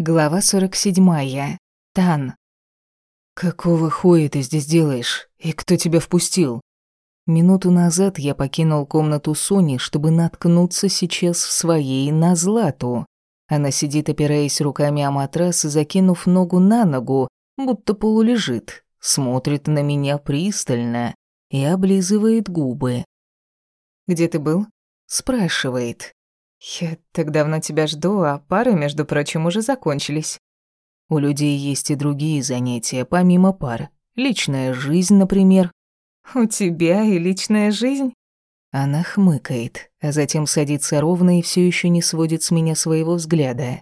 Глава 47. Тан. «Какого хуя ты здесь делаешь? И кто тебя впустил?» Минуту назад я покинул комнату Сони, чтобы наткнуться сейчас в своей на Злату. Она сидит, опираясь руками о матрас, закинув ногу на ногу, будто полулежит, смотрит на меня пристально и облизывает губы. «Где ты был?» – спрашивает. «Я так давно тебя жду, а пары, между прочим, уже закончились». «У людей есть и другие занятия, помимо пар. Личная жизнь, например». «У тебя и личная жизнь?» Она хмыкает, а затем садится ровно и все еще не сводит с меня своего взгляда.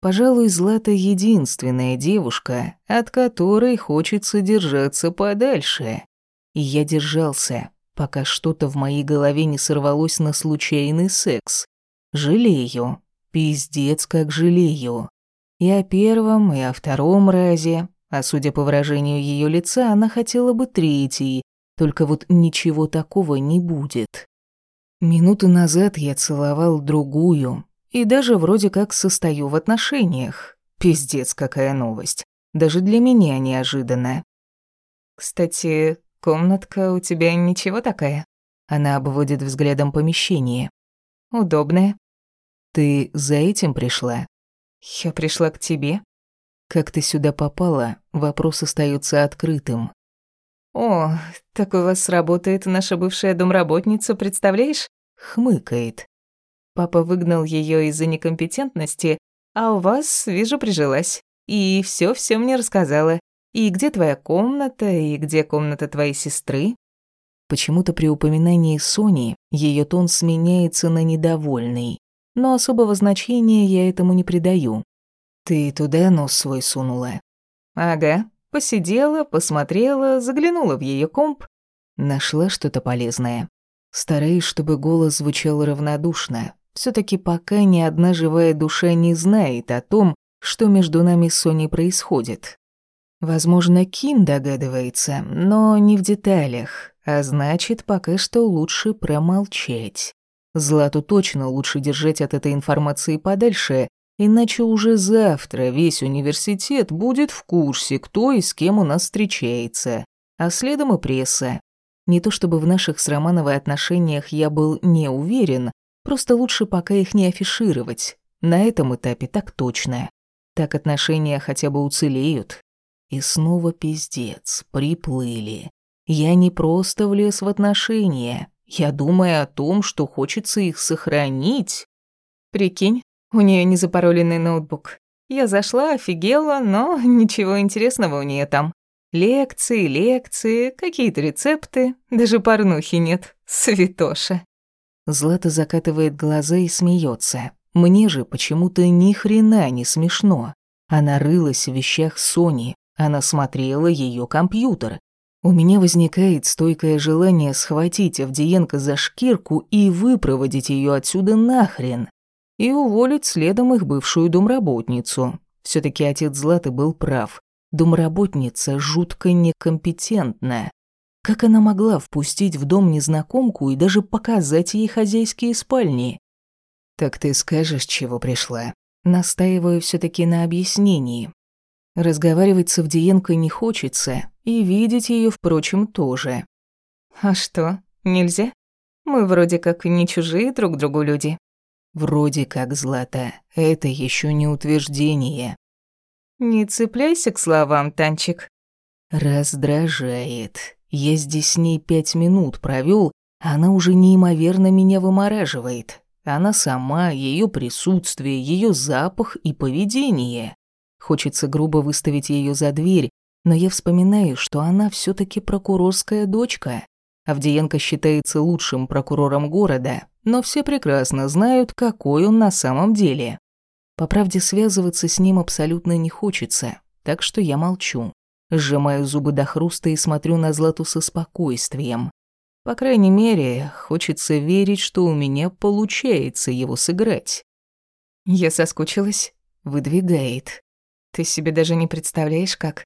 Пожалуй, Злата единственная девушка, от которой хочется держаться подальше. И я держался, пока что-то в моей голове не сорвалось на случайный секс. Жалею. Пиздец, как жалею. И о первом, и о втором разе. А судя по выражению ее лица, она хотела бы третий. Только вот ничего такого не будет. Минуту назад я целовал другую. И даже вроде как состою в отношениях. Пиздец, какая новость. Даже для меня неожиданно. Кстати, комнатка у тебя ничего такая? Она обводит взглядом помещение. Удобная. Ты за этим пришла? Я пришла к тебе. Как ты сюда попала, вопрос остается открытым. О, так у вас работает наша бывшая домработница, представляешь? Хмыкает. Папа выгнал ее из-за некомпетентности, а у вас, вижу, прижилась. И все, все мне рассказала. И где твоя комната, и где комната твоей сестры? Почему-то при упоминании Сони ее тон сменяется на недовольный но особого значения я этому не придаю. Ты туда нос свой сунула? Ага, посидела, посмотрела, заглянула в ее комп. Нашла что-то полезное. Стараюсь, чтобы голос звучал равнодушно. все таки пока ни одна живая душа не знает о том, что между нами с Соней происходит. Возможно, Ким догадывается, но не в деталях, а значит, пока что лучше промолчать. Злату точно лучше держать от этой информации подальше, иначе уже завтра весь университет будет в курсе, кто и с кем у нас встречается, а следом и пресса. Не то чтобы в наших с Романовой отношениях я был не уверен, просто лучше пока их не афишировать. На этом этапе так точно. Так отношения хотя бы уцелеют. И снова пиздец, приплыли. Я не просто влез в отношения, я думаю о том, что хочется их сохранить. Прикинь, у нее не запароленный ноутбук. Я зашла, офигела, но ничего интересного у нее там. Лекции, лекции, какие-то рецепты, даже порнухи нет. Святоша. Злата закатывает глаза и смеется. Мне же почему-то ни хрена не смешно. Она рылась в вещах Сони, она смотрела ее компьютер, у меня возникает стойкое желание схватить Авдиенко за шкирку и выпроводить ее отсюда нахрен. И уволить следом их бывшую домработницу. все таки отец Златы был прав. Домработница жутко некомпетентная. Как она могла впустить в дом незнакомку и даже показать ей хозяйские спальни? «Так ты скажешь, чего пришла?» Настаиваю все таки на объяснении. Разговаривать с Авдиенко не хочется, и видеть ее, впрочем, тоже. А что, нельзя? Мы вроде как не чужие друг другу люди. Вроде как, Злата, это еще не утверждение. Не цепляйся к словам, Танчик. Раздражает. Я здесь с ней пять минут провел, она уже неимоверно меня вымораживает. Она сама, ее присутствие, ее запах и поведение. Хочется грубо выставить ее за дверь, но я вспоминаю, что она все таки прокурорская дочка. Авдиенко считается лучшим прокурором города, но все прекрасно знают, какой он на самом деле. По правде, связываться с ним абсолютно не хочется, так что я молчу. Сжимаю зубы до хруста и смотрю на Злату со спокойствием. По крайней мере, хочется верить, что у меня получается его сыграть. «Я соскучилась», — выдвигает. «Ты себе даже не представляешь, как...»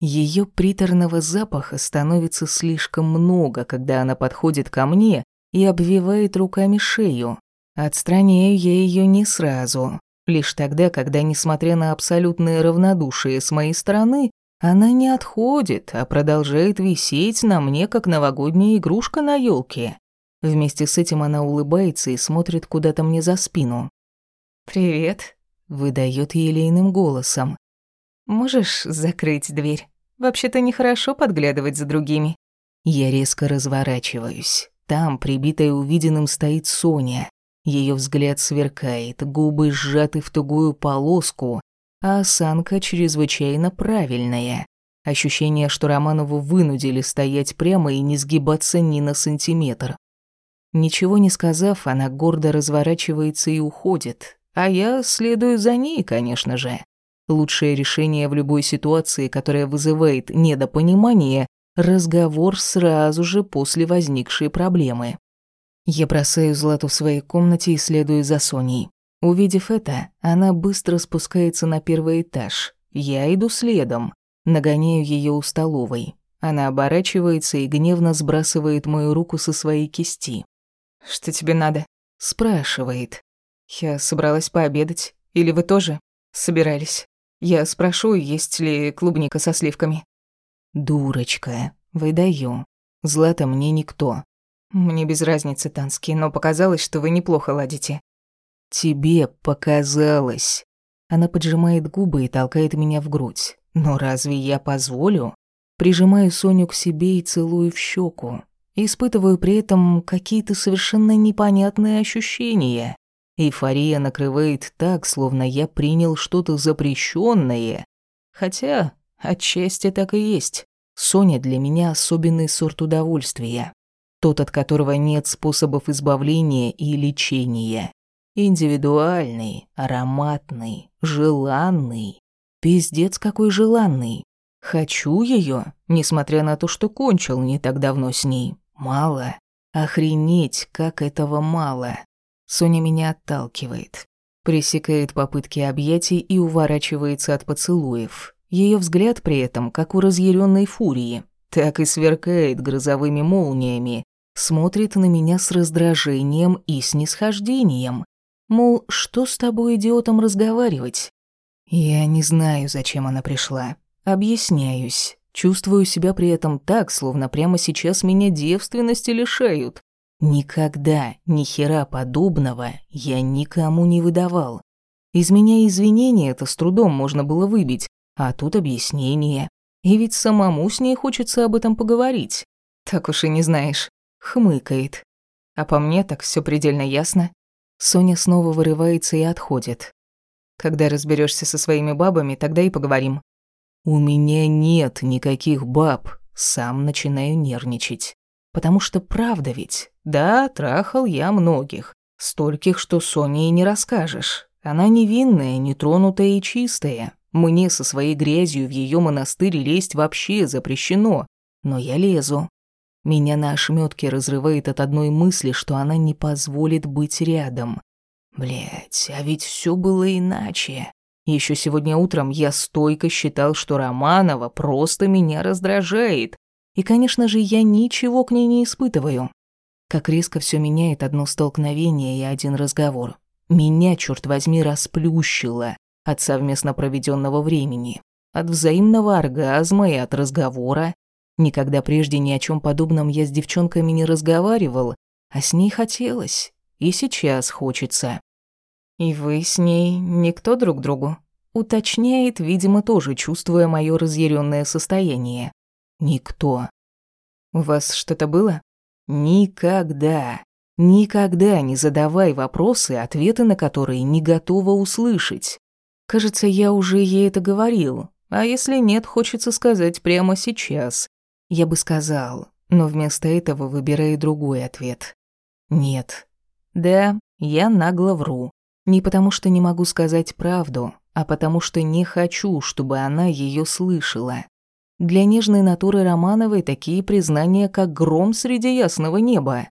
Ее приторного запаха становится слишком много, когда она подходит ко мне и обвивает руками шею. Отстраняю я ее не сразу. Лишь тогда, когда, несмотря на абсолютное равнодушие с моей стороны, она не отходит, а продолжает висеть на мне, как новогодняя игрушка на елке. Вместе с этим она улыбается и смотрит куда-то мне за спину. «Привет», — выдает елейным голосом. «Можешь закрыть дверь? Вообще-то нехорошо подглядывать за другими». Я резко разворачиваюсь. Там, прибитая увиденным, стоит Соня. Ее взгляд сверкает, губы сжаты в тугую полоску, а осанка чрезвычайно правильная. Ощущение, что Романову вынудили стоять прямо и не сгибаться ни на сантиметр. Ничего не сказав, она гордо разворачивается и уходит, а я следую за ней, конечно же. Лучшее решение в любой ситуации, которая вызывает недопонимание, разговор сразу же после возникшей проблемы. Я бросаю Злату в своей комнате и следую за Соней. Увидев это, она быстро спускается на первый этаж. Я иду следом, нагоняю ее у столовой. Она оборачивается и гневно сбрасывает мою руку со своей кисти. «Что тебе надо?» Спрашивает. «Я собралась пообедать. Или вы тоже?» «Собирались. Я спрошу, есть ли клубника со сливками». «Дурочка. Выдаю. Злата мне никто. Мне без разницы, Танский, но показалось, что вы неплохо ладите. Тебе показалось. Она поджимает губы и толкает меня в грудь. Но разве я позволю? Прижимаю Соню к себе и целую в щеку. Испытываю при этом какие-то совершенно непонятные ощущения. Эйфория накрывает так, словно я принял что-то запрещенное. Хотя отчасти так и есть. Соня для меня особенный сорт удовольствия тот, от которого нет способов избавления и лечения. Индивидуальный, ароматный, желанный. Пиздец какой желанный. Хочу ее, несмотря на то, что кончил не так давно с ней. Мало. Охренеть, как этого мало. Соня меня отталкивает. Пресекает попытки объятий и уворачивается от поцелуев. Ее взгляд при этом, как у разъяренной фурии, так и сверкает грозовыми молниями, смотрит на меня с раздражением и снисхождением. Мол, что с тобой, идиотом, разговаривать? Я не знаю, зачем она пришла. Объясняюсь. Чувствую себя при этом так, словно прямо сейчас меня девственности лишают. Никогда ни хера подобного я никому не выдавал. Из меня извинения это с трудом можно было выбить, а тут объяснение. И ведь самому с ней хочется об этом поговорить. Так уж и не знаешь. Хмыкает. А по мне так все предельно ясно. Соня снова вырывается и отходит. Когда разберешься со своими бабами, тогда и поговорим. У меня нет никаких баб. Сам начинаю нервничать. Потому что правда ведь. Да, трахал я многих. Стольких, что Соне и не расскажешь. Она невинная, нетронутая и чистая. Мне со своей грязью в ее монастырь лезть вообще запрещено. Но я лезу. Меня на ошметке разрывает от одной мысли, что она не позволит быть рядом. Блять, а ведь все было иначе. Еще сегодня утром я стойко считал, что Романова просто меня раздражает. И, конечно же, я ничего к ней не испытываю. Как резко все меняет одно столкновение и один разговор. Меня, черт возьми, расплющило от совместно проведенного времени, от взаимного оргазма и от разговора, Никогда прежде ни о чем подобном я с девчонками не разговаривал, а с ней хотелось. И сейчас хочется. «И вы с ней никто друг другу?» Уточняет, видимо, тоже чувствуя мое разъяренное состояние. «Никто». «У вас что-то было?» «Никогда. Никогда не задавай вопросы, ответы на которые не готова услышать. Кажется, я уже ей это говорил, а если нет, хочется сказать прямо сейчас. Я бы сказал, но вместо этого выбираю другой ответ. Нет. Да, я нагло вру. Не потому что не могу сказать правду, а потому что не хочу, чтобы она ее слышала. Для нежной натуры Романовой такие признания, как гром среди ясного неба.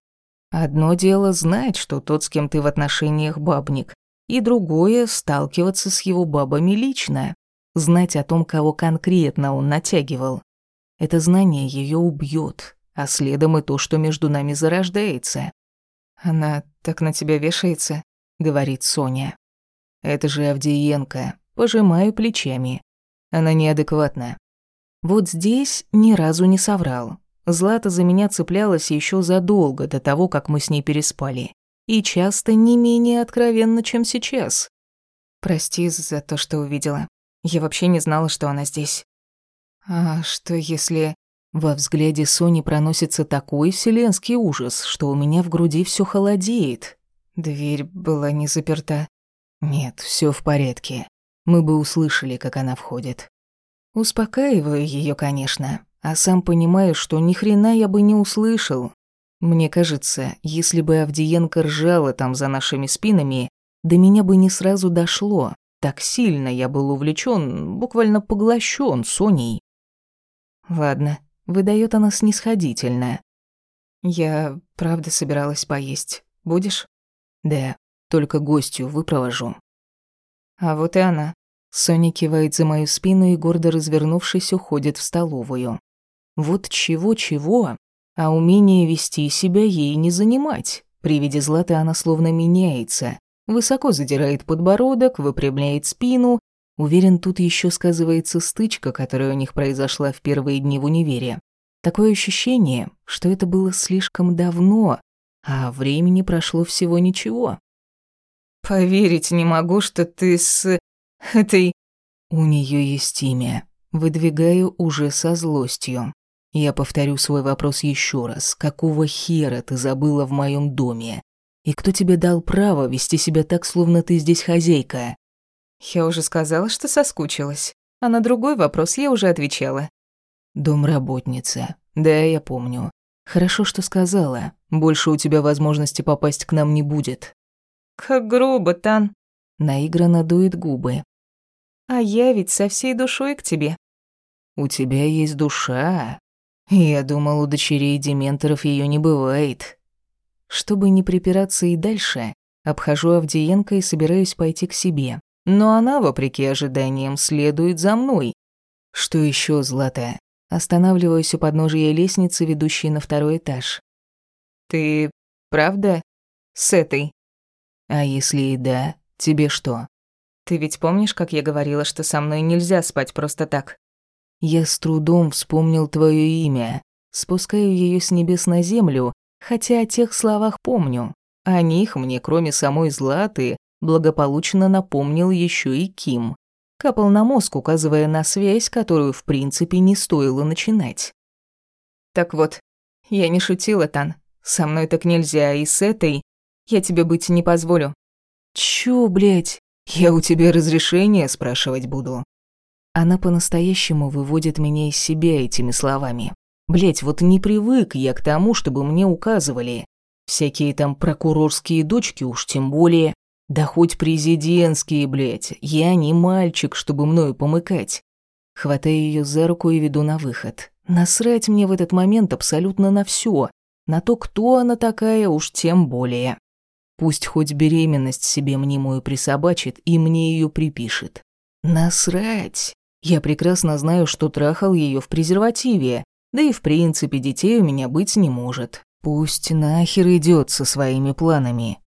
Одно дело знать, что тот, с кем ты в отношениях бабник, и другое — сталкиваться с его бабами лично, знать о том, кого конкретно он натягивал. Это знание ее убьет, а следом и то, что между нами зарождается. «Она так на тебя вешается?» — говорит Соня. Это же Авдиенко. Пожимаю плечами. Она неадекватна. Вот здесь ни разу не соврал. Злата за меня цеплялась еще задолго до того, как мы с ней переспали. И часто не менее откровенно, чем сейчас. Прости за то, что увидела. Я вообще не знала, что она здесь. А что если... Во взгляде Сони проносится такой вселенский ужас, что у меня в груди все холодеет. Дверь была не заперта. Нет, все в порядке. Мы бы услышали, как она входит. Успокаиваю ее, конечно, а сам понимаю, что ни хрена я бы не услышал. Мне кажется, если бы Авдиенко ржала там за нашими спинами, до меня бы не сразу дошло. Так сильно я был увлечен, буквально поглощен Соней. Ладно, выдает она снисходительно. Я правда собиралась поесть. Будешь? Да, только гостью выпровожу. А вот и она. Соня кивает за мою спину и, гордо развернувшись, уходит в столовую. Вот чего-чего, а умение вести себя ей не занимать. При виде Златы она словно меняется. Высоко задирает подбородок, выпрямляет спину. Уверен, тут еще сказывается стычка, которая у них произошла в первые дни в универе. Такое ощущение, что это было слишком давно, а времени прошло всего ничего. «Поверить не могу, что ты с... этой...» «У нее есть имя. Выдвигаю уже со злостью. Я повторю свой вопрос еще раз. Какого хера ты забыла в моем доме? И кто тебе дал право вести себя так, словно ты здесь хозяйка?» «Я уже сказала, что соскучилась. А на другой вопрос я уже отвечала». «Домработница. Да, я помню. Хорошо, что сказала. Больше у тебя возможности попасть к нам не будет. Как грубо, Тан. Наигранно дует губы. А я ведь со всей душой к тебе. У тебя есть душа. Я думал, у дочерей дементоров ее не бывает. Чтобы не припираться и дальше, обхожу Авдиенко и собираюсь пойти к себе. Но она, вопреки ожиданиям, следует за мной. Что еще, Злата? Останавливаюсь у подножия лестницы, ведущей на второй этаж. «Ты правда с этой?» «А если и да, тебе что?» «Ты ведь помнишь, как я говорила, что со мной нельзя спать просто так?» «Я с трудом вспомнил твое имя. Спускаю ее с небес на землю, хотя о тех словах помню. О них мне, кроме самой Златы, благополучно напомнил еще и Ким капал на мозг, указывая на связь, которую в принципе не стоило начинать. «Так вот, я не шутила, Тан. Со мной так нельзя, и с этой я тебе быть не позволю». «Чё, блядь? Я у тебя разрешение спрашивать буду?» Она по-настоящему выводит меня из себя этими словами. Блять, вот не привык я к тому, чтобы мне указывали. Всякие там прокурорские дочки уж тем более. Да хоть президентские, блядь, я не мальчик, чтобы мною помыкать. Хватаю ее за руку и веду на выход. Насрать мне в этот момент абсолютно на все, На то, кто она такая, уж тем более. Пусть хоть беременность себе мнимую присобачит и мне ее припишет. Насрать. Я прекрасно знаю, что трахал ее в презервативе, да и в принципе детей у меня быть не может. Пусть нахер идет со своими планами.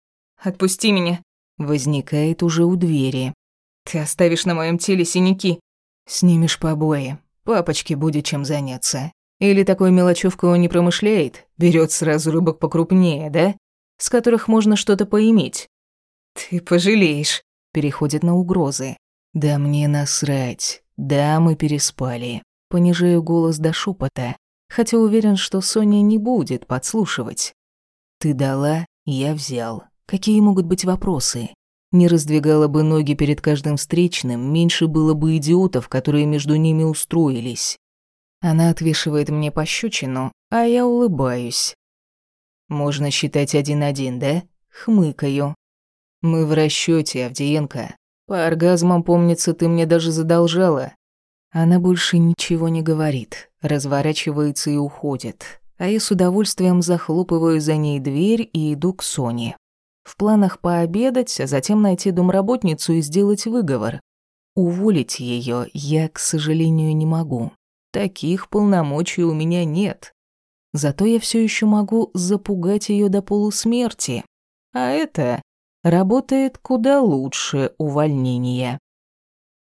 «Отпусти меня», Возникает уже у двери. «Ты оставишь на моем теле синяки». «Снимешь побои. Папочке будет чем заняться. Или такой мелочевкой он не промышляет, берет сразу рыбок покрупнее, да? С которых можно что-то поиметь». «Ты пожалеешь», — переходит на угрозы. «Да мне насрать. Да, мы переспали». Понижаю голос до шепота, хотя уверен, что Соня не будет подслушивать. «Ты дала, я взял. Какие могут быть вопросы? Не раздвигала бы ноги перед каждым встречным, меньше было бы идиотов, которые между ними устроились. Она отвешивает мне пощечину, а я улыбаюсь. Можно считать один-один, да? Хмыкаю. Мы в расчете, Авдиенко. По оргазмам, помнится, ты мне даже задолжала. Она больше ничего не говорит, разворачивается и уходит. А я с удовольствием захлопываю за ней дверь и иду к Соне. В планах пообедать, а затем найти домработницу и сделать выговор. Уволить ее я, к сожалению, не могу. Таких полномочий у меня нет. Зато я все еще могу запугать ее до полусмерти. А это работает куда лучше увольнения.